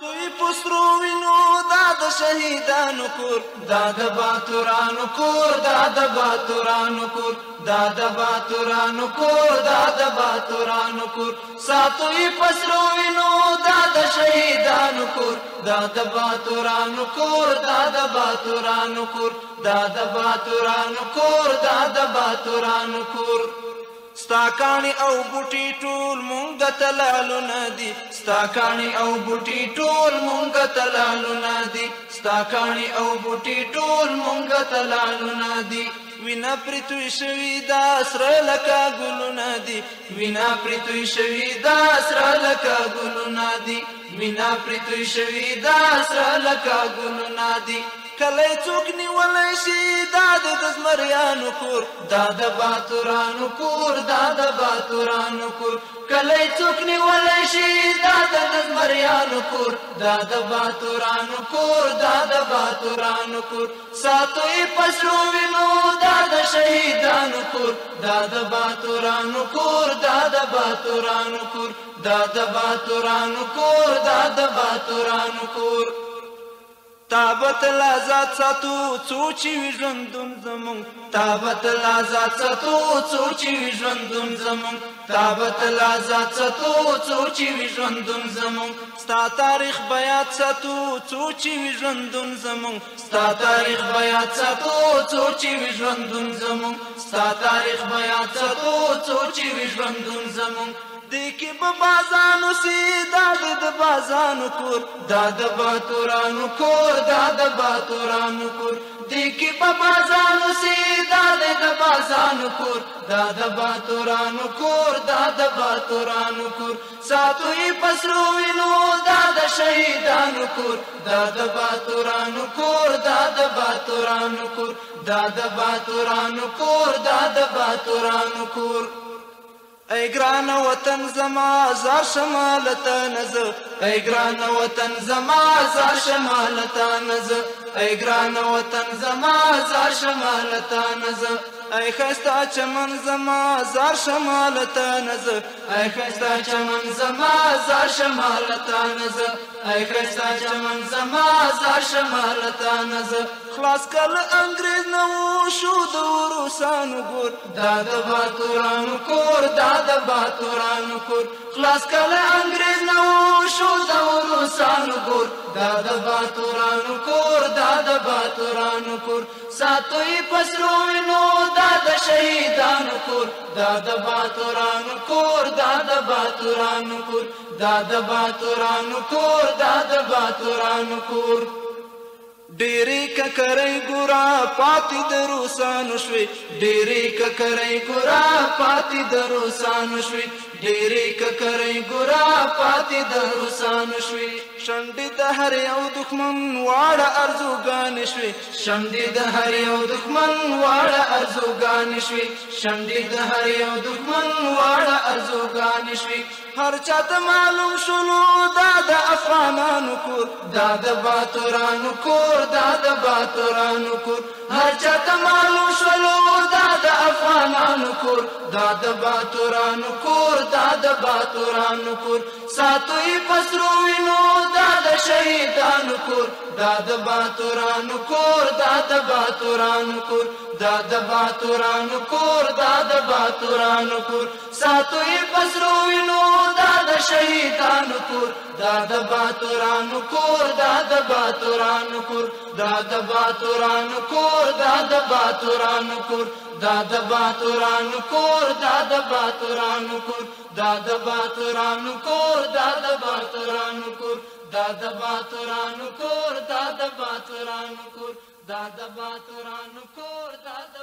توی پسرو وینو دا د شهیدانو کور دا د باتورانو کور دا د باتورانو کور دا د باتورانو کور دا د باتورانو کور ساتوی پسرو وینو دا د شهیدانو کور دا د باتورانو کور دا د باتورانو کور دا د باتورانو کور دا د باتورانو کور ستاکانی او بوټی ټول مونږ تلالو ندی ستاکانی او بوټی ټول مونږ تلالو ندی ستاکانی او بوټی ټول مونږ تلالو ندی وینا پرتوی شوی دا سره لکا ګلونه دی وینا پرتوی شوی دا سره لکا ګلونه دی وینا پرتوی شوی دا سره لکا ګلونه دی کله څوک نیولای شي دا د زمریانو کور دا د باتورانو کور دا د باتورانو کور کله څوک نیولای شي دا د زمریانو کور دا د باتورانو کور دا د باتورانو کور ساتو یې پښو وینو دا د شهیدانو کور دا د باتورانو کور دا د باتورانو کور دا د باتورانو کور دا د باتورانو کور تابت لازات ساتو څوچي ژوندون زمون تابت لازات ساتو څوچي ژوندون زمون تابت لازات ساتو څوچي ژوندون زمون ستا تاریخ بیا ساتو څوچي ژوندون زمون ستا تاریخ بیا ساتو څوچي ژوندون زمون ستا تاریخ بیا ساتو څوچي ژوندون زمون دیکی ببازانو سی داد د بازانو کور داد باتورانو کور داد باتورانو کور دیکی ببازانو سی داد د بازانو کور داد باتورانو کور داد باتورانو کور ساتوی پسروینو داد شهیدانو کور داد باتورانو کور داد باتورانو کور داد باتورانو کور داد باتورانو کور ای ګران وطن زما زار شمالت نز ای ګران وطن زما زار شمالت نز ای ګران وطن زما زار شمالت نز ای خستا چمن زما زار شمالت نز ای خستا چمن زما زار شمالت نز ای خستا چمن زما زار شمالت نز خلاص کله انګريز نو شو د روسان ګور دا د باتوران کور دا د باتوران کور خلاص کله انګريز نو شو د روسان ګور دا د باتوران کور دا د باتوران کور ساتوي پسرو نو دا د شهیدان کور دا د باتوران کور دا د باتوران کور دا د باتوران کور دا د باتوران کور ډېرې ککرې ګورا پاتې دروسانو شوي ډېرې ککرې ګورا پاتې دروسانو شوي ډېرې ککرې ګورا پاتې دروسانو شوي شنډې د هر یو دښمن واړه ارزوګانې شوې شنډې د هر یو دښمن واړه ارزوګانې شوې شنډې د هر یو دښمن واړه ارزوګانې شوې هر چاته معلوم شولو دا د افغانانو کور دا د باتورانو کور دا د باتورانو کور هر چاته معلوم شولو کور دا د باتورانو کور دا د باتورانو کور ساتوي پسرو وینو دا د شهیدانو کور دا د باتورانو کور دا د باتورانو کور دا د باتورانو کور دا د باتورانو کور ساتو یې پسروینو دا د شهیدانو کور دا د باتورانو کور دا د باتورانو کور دا د باتورانو کور دا د باتورانو کور دا د باتورانو کور دا د باتورانو کور دا د باتورانو کور دا د باتورانو کور دا د باتورانو کور دا د باتورانو کور دا د باتورانو کور دا د